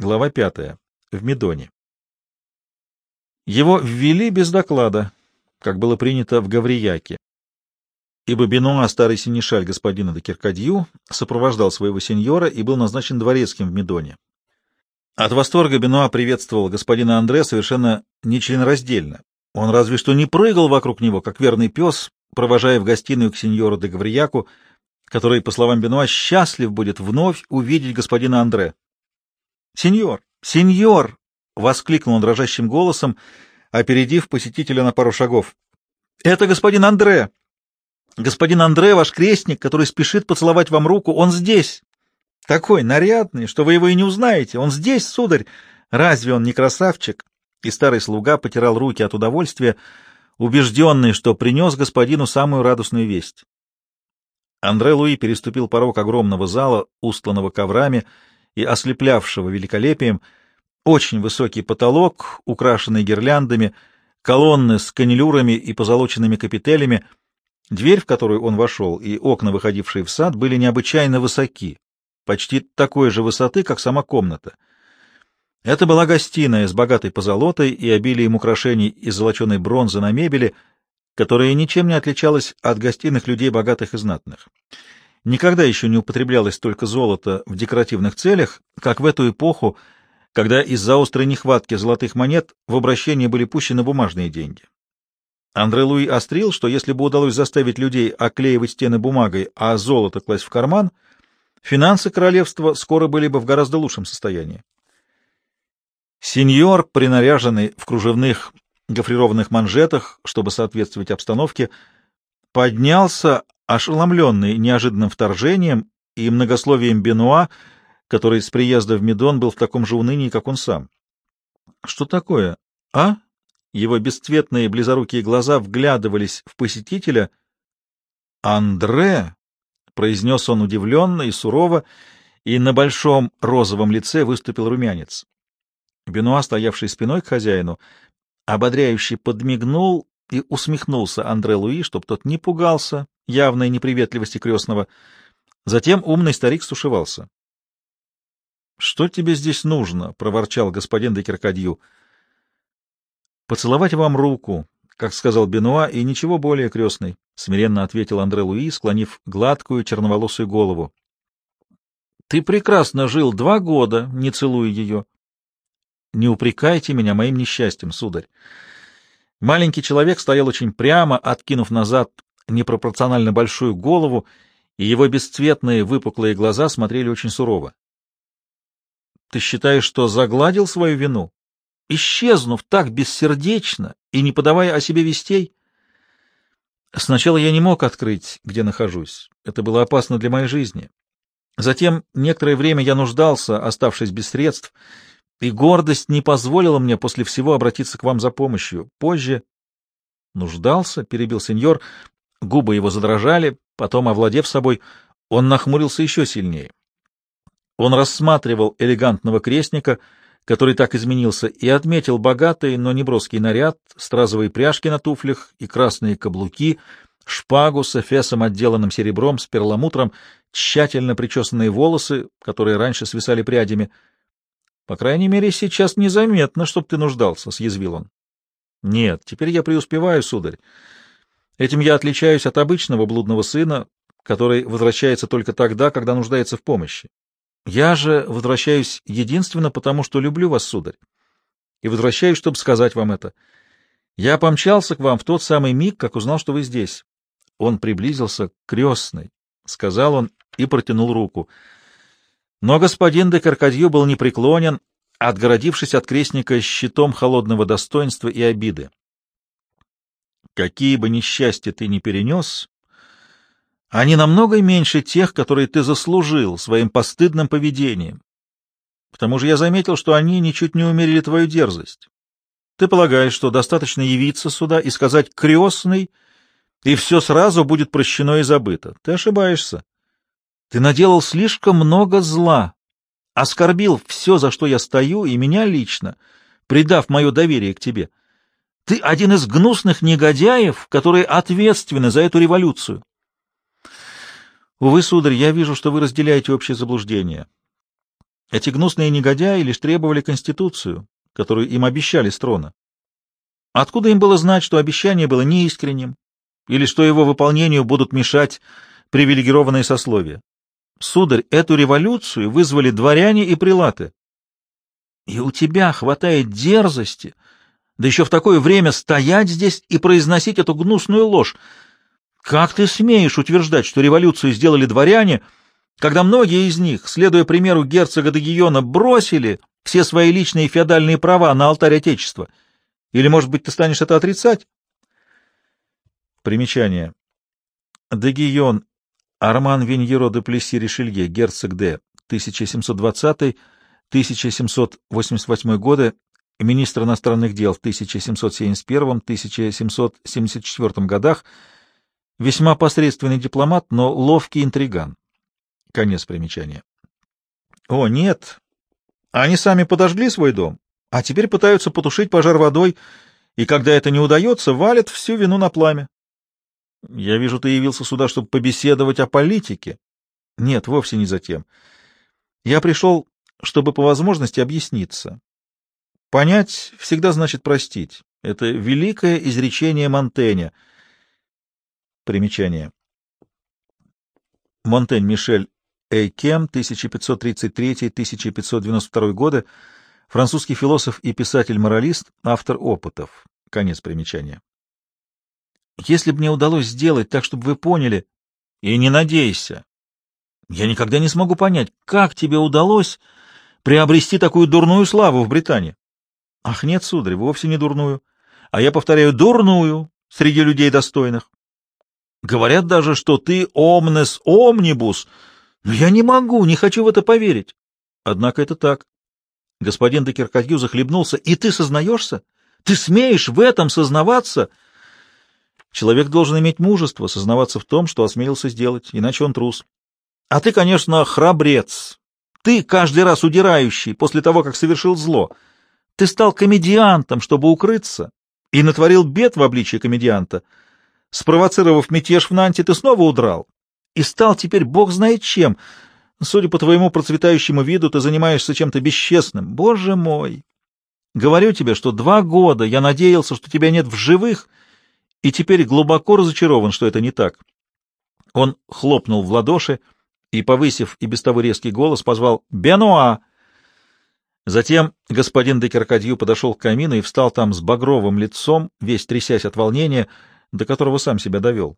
Глава пятая. В Медоне. Его ввели без доклада, как было принято в Гаврияке, ибо Бенуа, старый синешаль господина де Киркадью, сопровождал своего сеньора и был назначен дворецким в Медоне. От восторга Бенуа приветствовал господина Андре совершенно нечленораздельно. Он разве что не прыгал вокруг него, как верный пес, провожая в гостиную к сеньору де Гаврияку, который, по словам Бенуа, счастлив будет вновь увидеть господина Андре. «Сеньор! Сеньор!» — воскликнул он дрожащим голосом, опередив посетителя на пару шагов. «Это господин Андре! Господин Андре, ваш крестник, который спешит поцеловать вам руку, он здесь! Такой нарядный, что вы его и не узнаете! Он здесь, сударь! Разве он не красавчик?» И старый слуга потирал руки от удовольствия, убежденный, что принес господину самую радостную весть. Андре Луи переступил порог огромного зала, устланного коврами, и ослеплявшего великолепием, очень высокий потолок, украшенный гирляндами, колонны с канилюрами и позолоченными капителями, дверь, в которую он вошел, и окна, выходившие в сад, были необычайно высоки, почти такой же высоты, как сама комната. Это была гостиная с богатой позолотой и обилием украшений из золоченой бронзы на мебели, которая ничем не отличалась от гостиных людей богатых и знатных. Никогда еще не употреблялось столько золота в декоративных целях, как в эту эпоху, когда из-за острой нехватки золотых монет в обращение были пущены бумажные деньги. Андре Луи острил, что если бы удалось заставить людей оклеивать стены бумагой, а золото класть в карман, финансы королевства скоро были бы в гораздо лучшем состоянии. Сеньор, принаряженный в кружевных гофрированных манжетах, чтобы соответствовать обстановке, поднялся, ошеломленный неожиданным вторжением и многословием Бенуа, который с приезда в Медон был в таком же унынии, как он сам. — Что такое? А? Его бесцветные близорукие глаза вглядывались в посетителя. — Андре! — произнес он удивленно и сурово, и на большом розовом лице выступил румянец. Бенуа, стоявший спиной к хозяину, ободряюще подмигнул и усмехнулся Андре Луи, чтоб тот не пугался явной неприветливости крестного. Затем умный старик стушевался. — Что тебе здесь нужно? — проворчал господин де Киркадью. — Поцеловать вам руку, как сказал Бенуа, и ничего более, крестный, — смиренно ответил Андре Луи, склонив гладкую черноволосую голову. — Ты прекрасно жил два года, не целуя ее. — Не упрекайте меня моим несчастьем, сударь. Маленький человек стоял очень прямо, откинув назад непропорционально большую голову, и его бесцветные выпуклые глаза смотрели очень сурово. — Ты считаешь, что загладил свою вину, исчезнув так бессердечно и не подавая о себе вестей? Сначала я не мог открыть, где нахожусь. Это было опасно для моей жизни. Затем некоторое время я нуждался, оставшись без средств, — и гордость не позволила мне после всего обратиться к вам за помощью. Позже нуждался, перебил сеньор, губы его задрожали, потом, овладев собой, он нахмурился еще сильнее. Он рассматривал элегантного крестника, который так изменился, и отметил богатый, но неброский наряд, стразовые пряжки на туфлях и красные каблуки, шпагу с эфесом, отделанным серебром, с перламутром, тщательно причесанные волосы, которые раньше свисали прядями — по крайней мере, сейчас незаметно, чтоб ты нуждался, — съязвил он. — Нет, теперь я преуспеваю, сударь. Этим я отличаюсь от обычного блудного сына, который возвращается только тогда, когда нуждается в помощи. Я же возвращаюсь единственно потому, что люблю вас, сударь, и возвращаюсь, чтобы сказать вам это. Я помчался к вам в тот самый миг, как узнал, что вы здесь. Он приблизился к крестной, — сказал он и протянул руку. Но господин де Каркадью был непреклонен, отгородившись от крестника щитом холодного достоинства и обиды. Какие бы несчастья ты ни перенес, они намного меньше тех, которые ты заслужил своим постыдным поведением. К тому же я заметил, что они ничуть не умерили твою дерзость. Ты полагаешь, что достаточно явиться сюда и сказать «крестный», и все сразу будет прощено и забыто. Ты ошибаешься. Ты наделал слишком много зла, оскорбил все, за что я стою, и меня лично, предав мое доверие к тебе. Ты один из гнусных негодяев, которые ответственны за эту революцию. Увы, сударь, я вижу, что вы разделяете общее заблуждение. Эти гнусные негодяи лишь требовали Конституцию, которую им обещали с трона. Откуда им было знать, что обещание было неискренним, или что его выполнению будут мешать привилегированные сословия? Сударь, эту революцию вызвали дворяне и прилаты. И у тебя хватает дерзости, да еще в такое время стоять здесь и произносить эту гнусную ложь. Как ты смеешь утверждать, что революцию сделали дворяне, когда многие из них, следуя примеру герцога Дагиона, бросили все свои личные феодальные права на алтарь Отечества? Или, может быть, ты станешь это отрицать? Примечание. Дагион Арман Виньеро де Плесси Ришелье, герцог Д, 1720-1788 годы, министр иностранных дел в 1771-1774 годах, весьма посредственный дипломат, но ловкий интриган. Конец примечания. О, нет. Они сами подожгли свой дом, а теперь пытаются потушить пожар водой, и когда это не удается, валят всю вину на пламя. Я вижу, ты явился сюда, чтобы побеседовать о политике. Нет, вовсе не за тем. Я пришел, чтобы по возможности объясниться. Понять всегда значит простить. Это великое изречение Монтэня. Примечание. Монтень Мишель Эйкем, 1533-1592 годы, французский философ и писатель-моралист, автор опытов. Конец примечания. Если бы мне удалось сделать так, чтобы вы поняли, и не надейся, я никогда не смогу понять, как тебе удалось приобрести такую дурную славу в Британии. Ах, нет, сударь, вовсе не дурную. А я повторяю, дурную среди людей достойных. Говорят даже, что ты омнес омнибус, но я не могу, не хочу в это поверить. Однако это так. Господин де Киркадью захлебнулся. И ты сознаешься? Ты смеешь в этом сознаваться? Человек должен иметь мужество сознаваться в том, что осмелился сделать, иначе он трус. А ты, конечно, храбрец. Ты каждый раз удирающий после того, как совершил зло. Ты стал комедиантом, чтобы укрыться, и натворил бед в обличии комедианта. Спровоцировав мятеж в Нанте, ты снова удрал. И стал теперь бог знает чем. Судя по твоему процветающему виду, ты занимаешься чем-то бесчестным. Боже мой! Говорю тебе, что два года я надеялся, что тебя нет в живых, и теперь глубоко разочарован, что это не так. Он хлопнул в ладоши и, повысив и без того резкий голос, позвал «Бенуа!». Затем господин де Керкадью подошел к камину и встал там с багровым лицом, весь трясясь от волнения, до которого сам себя довел.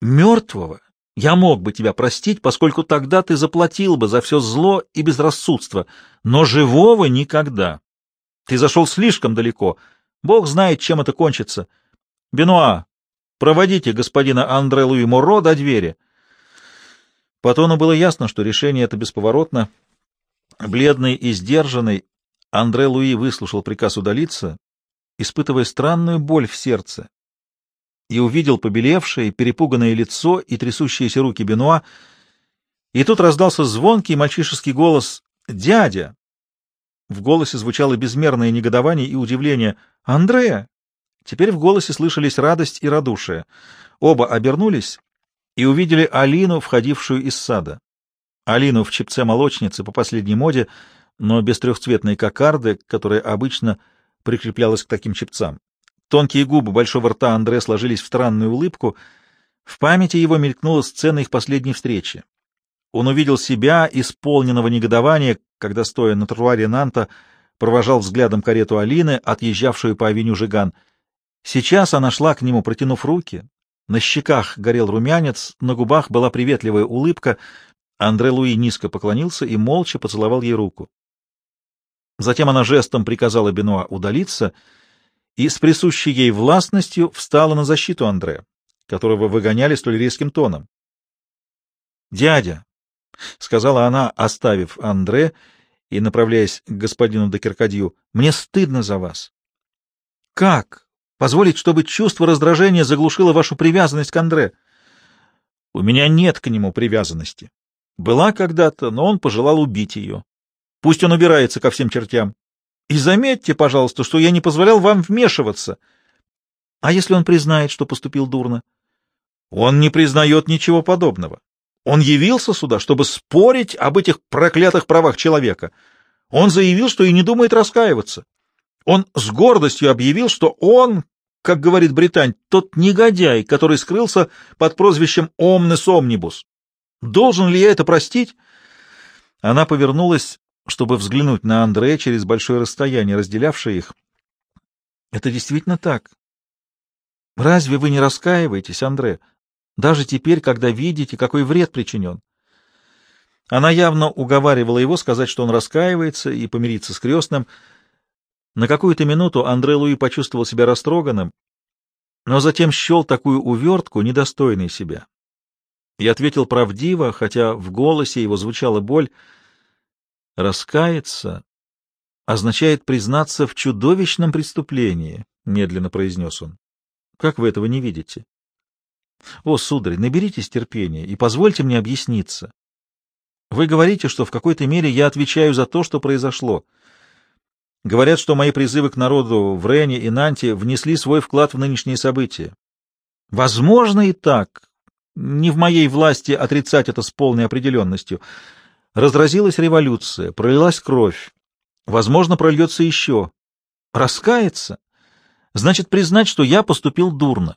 «Мертвого я мог бы тебя простить, поскольку тогда ты заплатил бы за все зло и безрассудство, но живого никогда. Ты зашел слишком далеко. Бог знает, чем это кончится. Бенуа, проводите господина Андре Луи Моро до двери». По тону было ясно, что решение это бесповоротно. Бледный и сдержанный, Андре Луи выслушал приказ удалиться, испытывая странную боль в сердце, и увидел побелевшее, перепуганное лицо и трясущиеся руки Бенуа, и тут раздался звонкий мальчишеский голос «Дядя!». В голосе звучало безмерное негодование и удивление. «Андре!» Теперь в голосе слышались радость и радушие. Оба обернулись и увидели Алину, входившую из сада. Алину в чепце молочницы по последней моде, но без трехцветной кокарды, которая обычно прикреплялась к таким чепцам. Тонкие губы большого рта Андре сложились в странную улыбку. В памяти его мелькнула сцена их последней встречи. Он увидел себя, исполненного негодования, когда, стоя на тротуаре Нанта, провожал взглядом карету Алины, отъезжавшую по авеню Жиган. Сейчас она шла к нему, протянув руки. На щеках горел румянец, на губах была приветливая улыбка. Андре Луи низко поклонился и молча поцеловал ей руку. Затем она жестом приказала Бенуа удалиться и с присущей ей властностью встала на защиту Андре, которого выгоняли столь резким тоном. «Дядя», — сказала она, оставив Андре и направляясь к господину де Киркадью, — «мне стыдно за вас». «Как? Позволить, чтобы чувство раздражения заглушило вашу привязанность к Андре?» «У меня нет к нему привязанности. Была когда-то, но он пожелал убить ее. Пусть он убирается ко всем чертям. И заметьте, пожалуйста, что я не позволял вам вмешиваться. А если он признает, что поступил дурно? Он не признает ничего подобного. Он явился сюда, чтобы спорить об этих проклятых правах человека. Он заявил, что и не думает раскаиваться. Он с гордостью объявил, что он, как говорит Британь, тот негодяй, который скрылся под прозвищем «Омнес Омнибус». Должен ли я это простить? Она повернулась, чтобы взглянуть на Андрея через большое расстояние, разделявшее их. Это действительно так. Разве вы не раскаиваетесь, Андре, даже теперь, когда видите, какой вред причинен? Она явно уговаривала его сказать, что он раскаивается и помириться с крестным. На какую-то минуту Андре Луи почувствовал себя растроганным, но затем счел такую увертку недостойной себя. И ответил правдиво, хотя в голосе его звучала боль. «Раскаяться означает признаться в чудовищном преступлении», — медленно произнес он. «Как вы этого не видите?» «О, сударь, наберитесь терпения и позвольте мне объясниться. Вы говорите, что в какой-то мере я отвечаю за то, что произошло. Говорят, что мои призывы к народу в Рене и Нанте внесли свой вклад в нынешние события. Возможно и так. Не в моей власти отрицать это с полной определенностью. Разразилась революция, пролилась кровь. Возможно, прольется еще. Раскаяться значит признать, что я поступил дурно.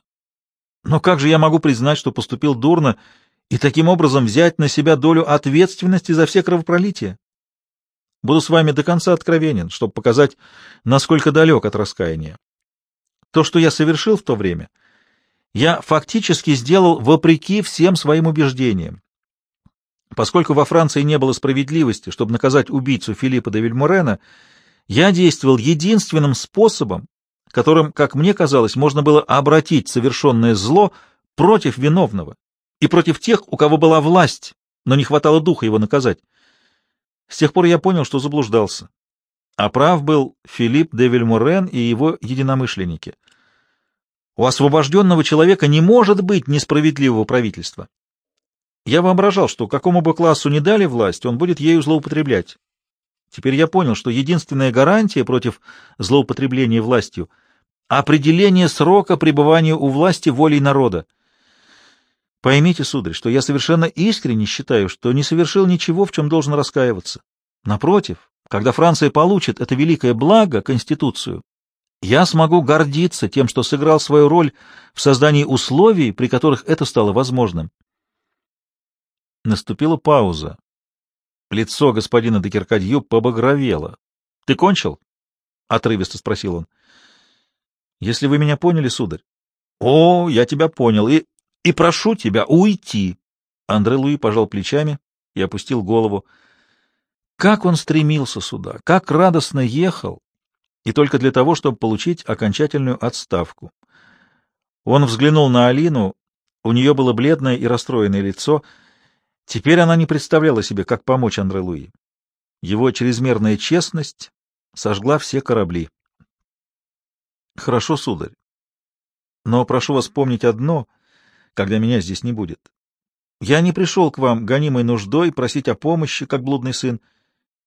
Но как же я могу признать, что поступил дурно, и таким образом взять на себя долю ответственности за все кровопролития? Буду с вами до конца откровенен, чтобы показать, насколько далек от раскаяния. То, что я совершил в то время, я фактически сделал вопреки всем своим убеждениям. Поскольку во Франции не было справедливости, чтобы наказать убийцу Филиппа де Вильморена, я действовал единственным способом, которым, как мне казалось, можно было обратить совершенное зло против виновного и против тех, у кого была власть, но не хватало духа его наказать. С тех пор я понял, что заблуждался. А прав был Филипп де Вильмурен и его единомышленники. У освобожденного человека не может быть несправедливого правительства. Я воображал, что какому бы классу ни дали власть, он будет ею злоупотреблять. Теперь я понял, что единственная гарантия против злоупотребления властью — определение срока пребывания у власти волей народа. Поймите, сударь, что я совершенно искренне считаю, что не совершил ничего, в чем должен раскаиваться. Напротив, когда Франция получит это великое благо, Конституцию, я смогу гордиться тем, что сыграл свою роль в создании условий, при которых это стало возможным. Наступила пауза. Лицо господина Декеркадью побагровело. — Ты кончил? — отрывисто спросил он. Если вы меня поняли, сударь. О, я тебя понял, и, и прошу тебя уйти. Андре Луи пожал плечами и опустил голову. Как он стремился сюда, как радостно ехал, и только для того, чтобы получить окончательную отставку. Он взглянул на Алину, у нее было бледное и расстроенное лицо. Теперь она не представляла себе, как помочь Андре Луи. Его чрезмерная честность сожгла все корабли. — Хорошо, сударь. Но прошу вас помнить одно, когда меня здесь не будет. Я не пришел к вам, гонимой нуждой, просить о помощи, как блудный сын.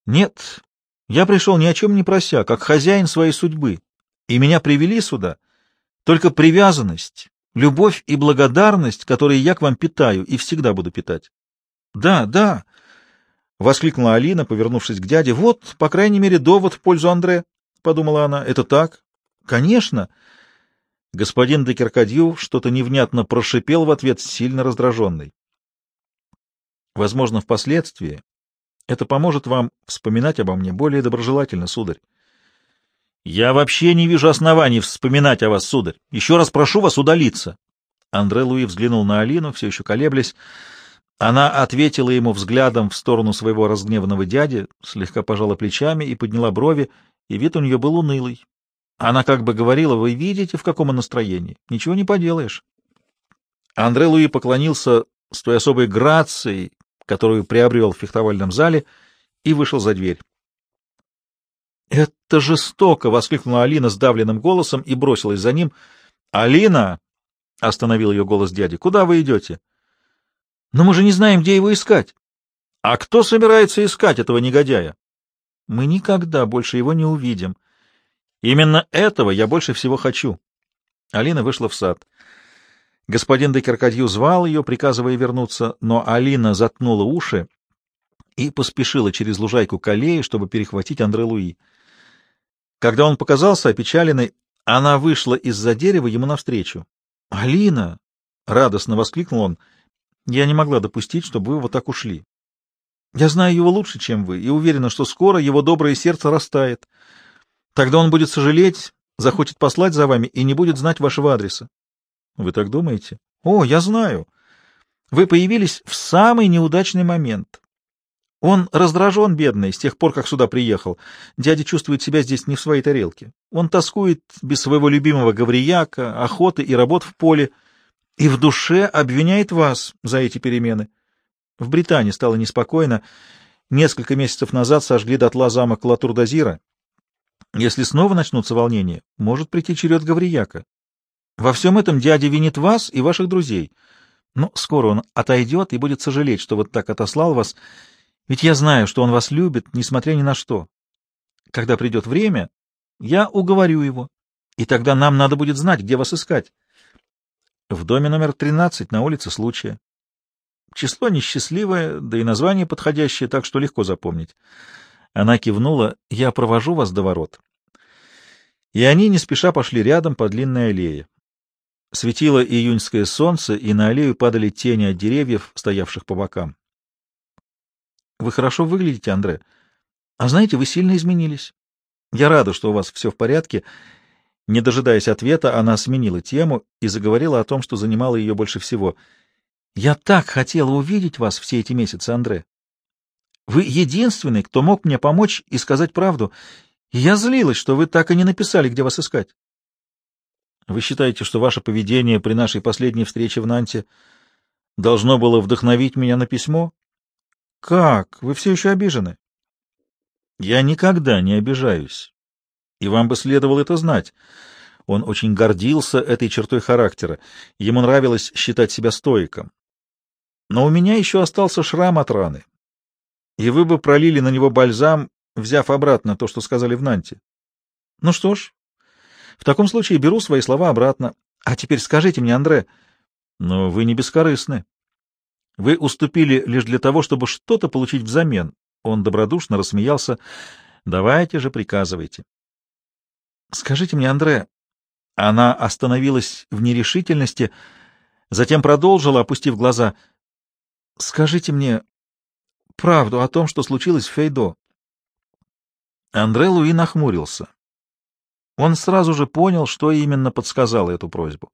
Нет, я пришел ни о чем не прося, как хозяин своей судьбы, и меня привели сюда только привязанность, любовь и благодарность, которые я к вам питаю и всегда буду питать. — Да, да, — воскликнула Алина, повернувшись к дяде. — Вот, по крайней мере, довод в пользу Андре, — подумала она. — Это так, Конечно. Господин де Киркадью что-то невнятно прошипел в ответ, сильно раздраженный. Возможно, впоследствии это поможет вам вспоминать обо мне более доброжелательно, сударь. Я вообще не вижу оснований вспоминать о вас, сударь. Еще раз прошу вас удалиться. Андре Луи взглянул на Алину, все еще колеблясь. Она ответила ему взглядом в сторону своего разгневанного дяди, слегка пожала плечами и подняла брови, и вид у нее был унылый, она как бы говорила, вы видите, в каком он настроении. Ничего не поделаешь. Андре Луи поклонился с той особой грацией, которую приобрел в фехтовальном зале, и вышел за дверь. «Это жестоко!» — воскликнула Алина сдавленным голосом и бросилась за ним. «Алина!» — остановил ее голос дяди. «Куда вы идете?» «Но мы же не знаем, где его искать». «А кто собирается искать этого негодяя?» «Мы никогда больше его не увидим». Именно этого я больше всего хочу. Алина вышла в сад. Господин де Керкадью звал ее, приказывая вернуться, но Алина заткнула уши и поспешила через лужайку к аллее, чтобы перехватить Андре Луи. Когда он показался опечаленный, она вышла из-за дерева ему навстречу. — Алина! — радостно воскликнул он. — Я не могла допустить, чтобы вы вот так ушли. Я знаю его лучше, чем вы, и уверена, что скоро его доброе сердце растает. Тогда он будет сожалеть, захочет послать за вами и не будет знать вашего адреса. Вы так думаете? О, я знаю. Вы появились в самый неудачный момент. Он раздражен, бедный, с тех пор, как сюда приехал. Дядя чувствует себя здесь не в своей тарелке. Он тоскует без своего любимого гаврияка, охоты и работ в поле, и в душе обвиняет вас за эти перемены. В Британии стало неспокойно. Несколько месяцев назад сожгли дотла замок Латурдазира. Если снова начнутся волнения, может прийти черед Гаврияка. Во всем этом дядя винит вас и ваших друзей. Но скоро он отойдет и будет сожалеть, что вот так отослал вас, ведь я знаю, что он вас любит, несмотря ни на что. Когда придет время, я уговорю его, и тогда нам надо будет знать, где вас искать. В доме номер 13 на улице случая. Число несчастливое, да и название подходящее, так что легко запомнить. Она кивнула, я провожу вас до ворот. И они не спеша пошли рядом по длинной аллее. Светило июньское солнце, и на аллею падали тени от деревьев, стоявших по бокам. — Вы хорошо выглядите, Андре. А знаете, вы сильно изменились. Я рада, что у вас все в порядке. Не дожидаясь ответа, она сменила тему и заговорила о том, что занимало ее больше всего — я так хотела увидеть вас все эти месяцы, Андре. Вы единственный, кто мог мне помочь и сказать правду. Я злилась, что вы так и не написали, где вас искать. Вы считаете, что ваше поведение при нашей последней встрече в Нанте должно было вдохновить меня на письмо? Как? Вы все еще обижены? Я никогда не обижаюсь. И вам бы следовало это знать. Он очень гордился этой чертой характера. Ему нравилось считать себя стоиком. Но у меня еще остался шрам от раны. И вы бы пролили на него бальзам, взяв обратно то, что сказали в Нанте. Ну что ж, в таком случае беру свои слова обратно. А теперь скажите мне, Андре, но вы не бескорыстны. Вы уступили лишь для того, чтобы что-то получить взамен. Он добродушно рассмеялся. Давайте же, приказывайте. Скажите мне, Андре... Она остановилась в нерешительности, затем продолжила, опустив глаза — Скажите мне правду о том, что случилось в Фейдо. Андре Луи нахмурился. Он сразу же понял, что именно подсказало эту просьбу.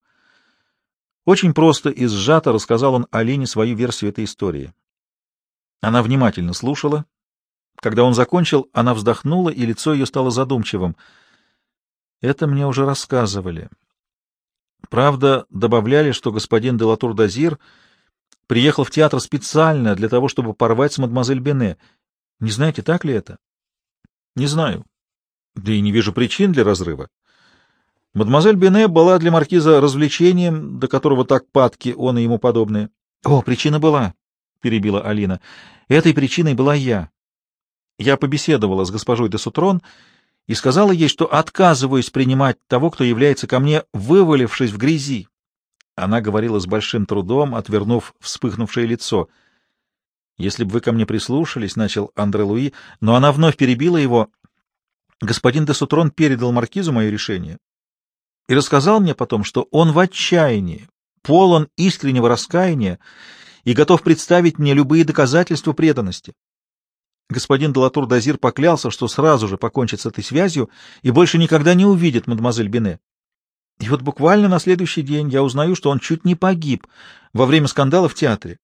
Очень просто и сжато рассказал он Алине свою версию этой истории. Она внимательно слушала. Когда он закончил, она вздохнула, и лицо ее стало задумчивым. Это мне уже рассказывали. Правда, добавляли, что господин Делатур-Дазир — приехал в театр специально для того, чтобы порвать с мадемуазель Бене. Не знаете, так ли это? Не знаю. Да и не вижу причин для разрыва. Мадемуазель Бене была для маркиза развлечением, до которого так падки он и ему подобные. — О, причина была, — перебила Алина. — Этой причиной была я. Я побеседовала с госпожой де Сутрон и сказала ей, что отказываюсь принимать того, кто является ко мне, вывалившись в грязи, она говорила с большим трудом, отвернув вспыхнувшее лицо. «Если бы вы ко мне прислушались», — начал Андре Луи, но она вновь перебила его. «Господин де Сутрон передал маркизу мое решение и рассказал мне потом, что он в отчаянии, полон искреннего раскаяния и готов представить мне любые доказательства преданности. Господин Делатур Дазир поклялся, что сразу же покончит с этой связью и больше никогда не увидит мадемуазель Бене. И вот буквально на следующий день я узнаю, что он чуть не погиб во время скандала в театре.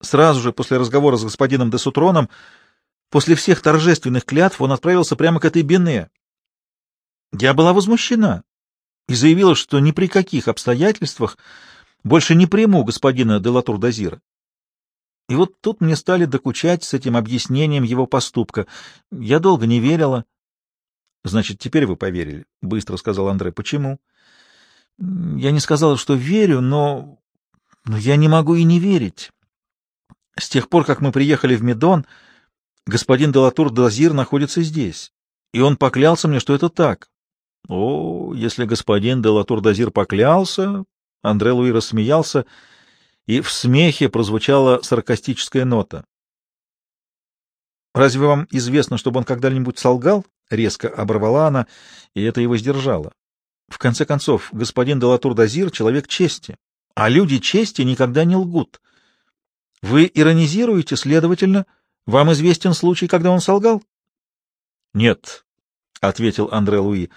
Сразу же после разговора с господином де Сутроном, после всех торжественных клятв, он отправился прямо к этой Бене. Я была возмущена и заявила, что ни при каких обстоятельствах больше не приму господина де Латур-Дазира. И вот тут мне стали докучать с этим объяснением его поступка. Я долго не верила. — Значит, теперь вы поверили, — быстро сказал Андрей. — Почему? — я не сказала, что верю, но... но я не могу и не верить. С тех пор, как мы приехали в Медон, господин Делатур Дазир находится здесь, и он поклялся мне, что это так. О, если господин Делатур Дазир поклялся, Андре Луи рассмеялся, и в смехе прозвучала саркастическая нота. «Разве вам известно, чтобы он когда-нибудь солгал?» — резко оборвала она, и это его сдержало. «В конце концов, господин Делатур-Дазир — человек чести, а люди чести никогда не лгут. Вы иронизируете, следовательно, вам известен случай, когда он солгал?» «Нет», — ответил Андре Луи.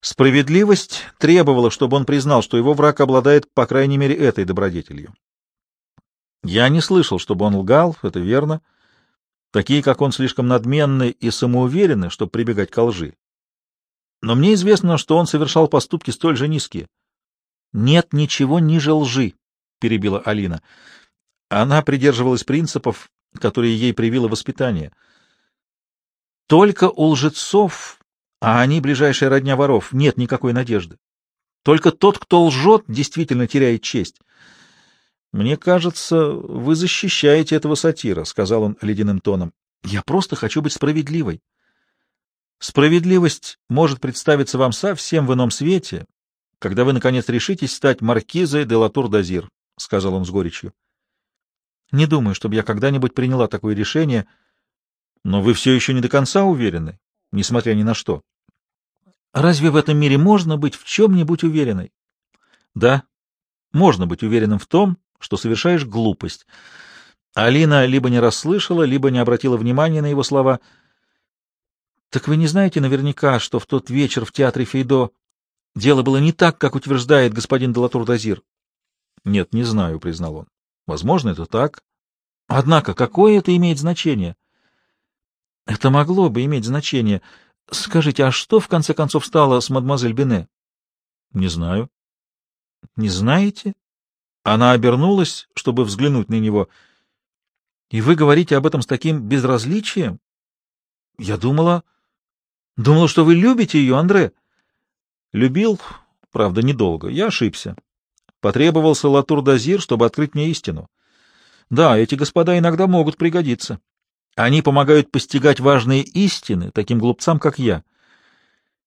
Справедливость требовала, чтобы он признал, что его враг обладает, по крайней мере, этой добродетелью. Я не слышал, чтобы он лгал, это верно. Такие, как он, слишком надменны и самоуверены, чтобы прибегать к лжи. Но мне известно, что он совершал поступки столь же низкие. — Нет ничего ниже лжи, — перебила Алина. Она придерживалась принципов, которые ей привило воспитание. Только у лжецов а они, ближайшая родня воров, нет никакой надежды. Только тот, кто лжет, действительно теряет честь. — Мне кажется, вы защищаете этого сатира, — сказал он ледяным тоном. — Я просто хочу быть справедливой. Справедливость может представиться вам совсем в ином свете, когда вы, наконец, решитесь стать маркизой де Латур-Дазир, — сказал он с горечью. — Не думаю, чтобы я когда-нибудь приняла такое решение, но вы все еще не до конца уверены, несмотря ни на что. Разве в этом мире можно быть в чем-нибудь уверенной? Да, можно быть уверенным в том, что совершаешь глупость. Алина либо не расслышала, либо не обратила внимания на его слова. Так вы не знаете наверняка, что в тот вечер в театре Фейдо дело было не так, как утверждает господин Делатур-Дазир? Нет, не знаю, признал он. Возможно, это так. Однако, какое это имеет значение? Это могло бы иметь значение. Скажите, а что в конце концов стало с мадемуазель Бене? Не знаю. Не знаете? Она обернулась, чтобы взглянуть на него. И вы говорите об этом с таким безразличием? Я думала... Думала, что вы любите ее, Андре. Любил, правда, недолго. Я ошибся. Потребовался Латур-Дазир, чтобы открыть мне истину. Да, эти господа иногда могут пригодиться. Они помогают постигать важные истины таким глупцам, как я.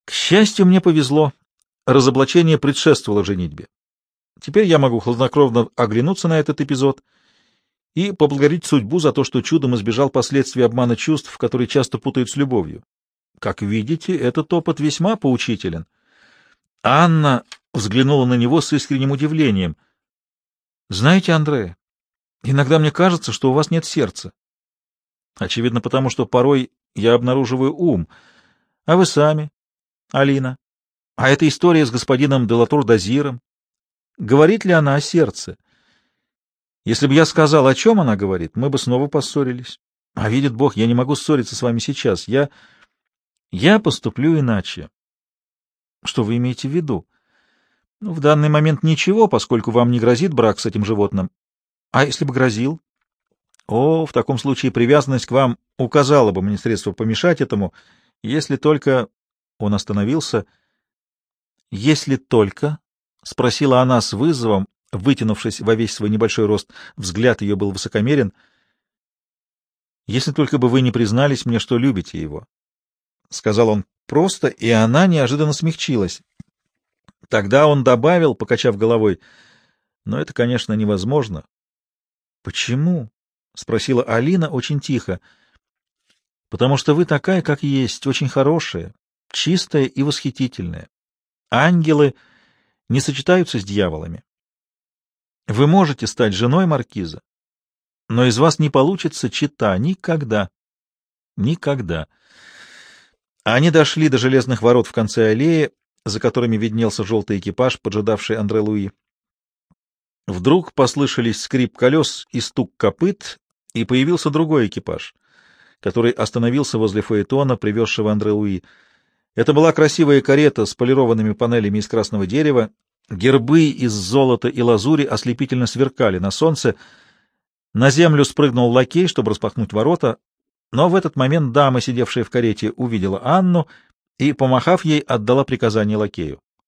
К счастью, мне повезло. Разоблачение предшествовало женитьбе. Теперь я могу хладнокровно оглянуться на этот эпизод и поблагодарить судьбу за то, что чудом избежал последствий обмана чувств, которые часто путают с любовью. Как видите, этот опыт весьма поучителен. Анна взглянула на него с искренним удивлением. — Знаете, Андрея, иногда мне кажется, что у вас нет сердца. Очевидно, потому что порой я обнаруживаю ум. А вы сами, Алина? А эта история с господином Делатур-Дазиром? Говорит ли она о сердце? Если бы я сказал, о чем она говорит, мы бы снова поссорились. А видит Бог, я не могу ссориться с вами сейчас. Я... я поступлю иначе. Что вы имеете в виду? Ну, в данный момент ничего, поскольку вам не грозит брак с этим животным. А если бы грозил? О, в таком случае привязанность к вам указала бы мне средство помешать этому, если только... Он остановился. «Если только...» — спросила она с вызовом, вытянувшись во весь свой небольшой рост. Взгляд ее был высокомерен. «Если только бы вы не признались мне, что любите его», — сказал он просто, и она неожиданно смягчилась. Тогда он добавил, покачав головой, «Но это, конечно, невозможно». «Почему?» — спросила Алина очень тихо. — Потому что вы такая, как есть, очень хорошая, чистая и восхитительная. Ангелы не сочетаются с дьяволами. Вы можете стать женой маркиза, но из вас не получится чита никогда. Никогда. Они дошли до железных ворот в конце аллеи, за которыми виднелся желтый экипаж, поджидавший Андре Луи. Вдруг послышались скрип колес и стук копыт, и появился другой экипаж, который остановился возле фаэтона, привезшего Андре Луи. Это была красивая карета с полированными панелями из красного дерева, гербы из золота и лазури ослепительно сверкали на солнце. На землю спрыгнул лакей, чтобы распахнуть ворота, но в этот момент дама, сидевшая в карете, увидела Анну и, помахав ей, отдала приказание лакею.